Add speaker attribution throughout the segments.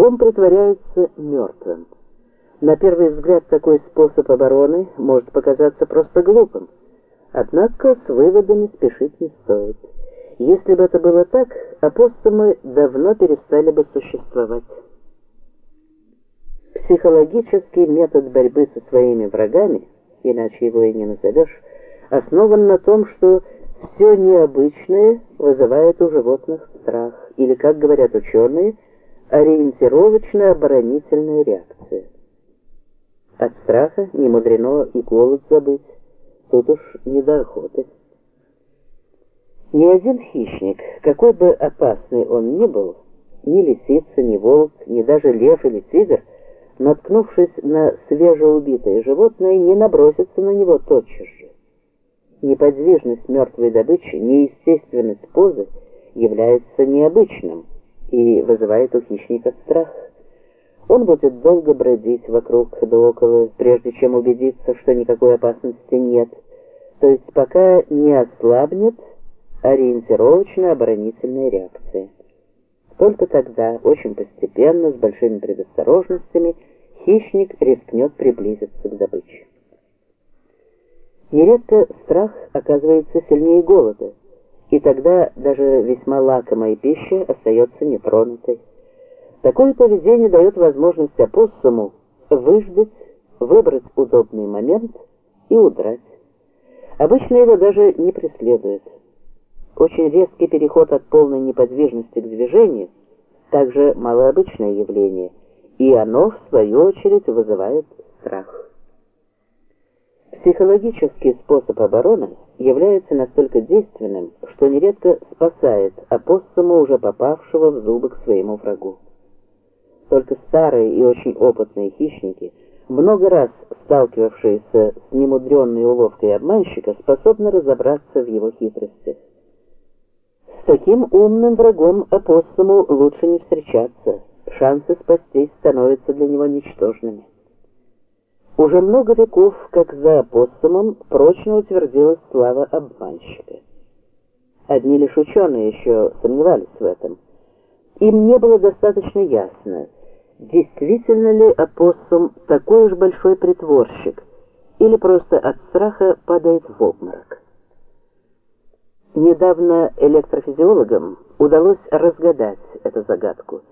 Speaker 1: он притворяется мертвым. На первый взгляд такой способ обороны может показаться просто глупым. Однако с выводами спешить не стоит. Если бы это было так, апостомы давно перестали бы существовать. Психологический метод борьбы со своими врагами, иначе его и не назовешь, основан на том, что все необычное вызывает у животных страх, или, как говорят ученые, ориентировочная оборонительная реакция. От страха не мудрено и голод забыть, тут уж не до охоты. Ни один хищник, какой бы опасный он ни был, ни лисица, ни волк, ни даже лев или тигр, наткнувшись на свежеубитое животное, не набросится на него тотчас же. Неподвижность мертвой добычи, неестественность позы является необычным и вызывает у хищника страх. Он будет долго бродить вокруг да около, прежде чем убедиться, что никакой опасности нет, то есть пока не ослабнет ориентировочно-оборонительная реакция. Только тогда, очень постепенно, с большими предосторожностями, хищник рискнет приблизиться к добыче. Нередко страх оказывается сильнее голода, и тогда даже весьма лакомая пища остается нетронутой. Такое поведение дает возможность опоссуму выждать, выбрать удобный момент и удрать. Обычно его даже не преследуют. Очень резкий переход от полной неподвижности к движению также малообычное явление, и оно, в свою очередь, вызывает страх. Психологический способ обороны является настолько действенным, что нередко спасает опоссума, уже попавшего в зубы к своему врагу. Только старые и очень опытные хищники, много раз сталкивавшиеся с немудренной уловкой обманщика, способны разобраться в его хитростях. С таким умным врагом опоссуму лучше не встречаться, шансы спастись становятся для него ничтожными. Уже много веков, как за апостолом, прочно утвердилась слава обманщика. Одни лишь ученые еще сомневались в этом. Им не было достаточно ясно, действительно ли апостол такой уж большой притворщик, или просто от страха падает в обморок. Недавно электрофизиологам удалось разгадать эту загадку –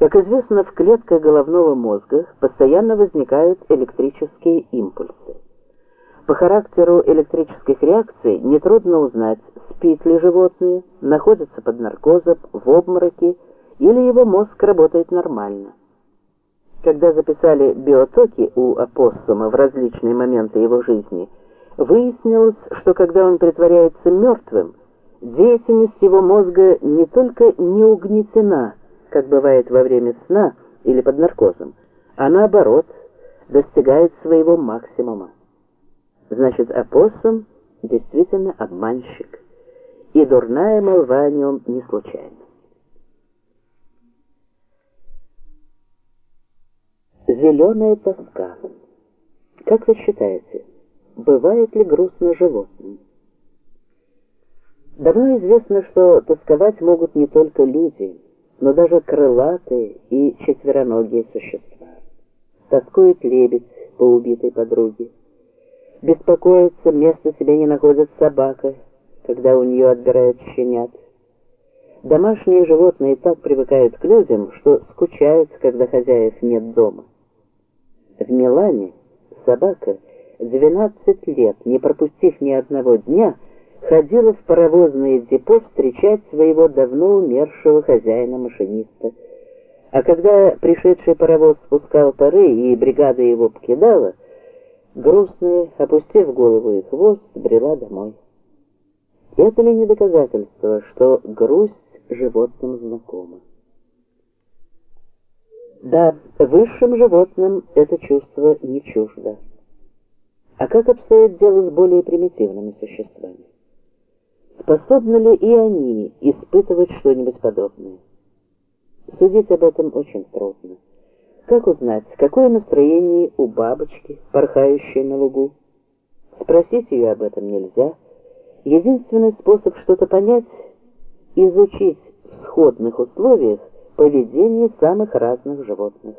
Speaker 1: как известно, в клетках головного мозга постоянно возникают электрические импульсы. По характеру электрических реакций нетрудно узнать, спит ли животное, находится под наркозом, в обмороке, или его мозг работает нормально. Когда записали биотоки у опоссума в различные моменты его жизни, выяснилось, что когда он притворяется мертвым, деятельность его мозга не только не угнетена, как бывает во время сна или под наркозом, а наоборот, достигает своего максимума. Значит, опоссум действительно обманщик, и дурная молва о нем не случайна. Зеленая тоска. Как вы считаете, бывает ли грустно животным? Давно известно, что тосковать могут не только люди, но даже крылатые и четвероногие существа. Тоскует лебедь по убитой подруге. Беспокоится, место себе не находит собака, когда у нее отбирают щенят. Домашние животные так привыкают к людям, что скучают, когда хозяев нет дома. В Милане собака 12 лет, не пропустив ни одного дня, ходила в паровозное депо встречать своего давно умершего хозяина-машиниста. А когда пришедший паровоз спускал пары и бригада его покидала, грустная, опустив голову и хвост, брела домой. Это ли не доказательство, что грусть животным знакома? Да, высшим животным это чувство не чуждо. А как обстоит дело с более примитивными существами? Способны ли и они испытывать что-нибудь подобное? Судить об этом очень трудно. Как узнать, какое настроение у бабочки, порхающей на лугу? Спросить ее об этом нельзя. Единственный способ что-то понять – изучить в сходных условиях поведении самых разных животных.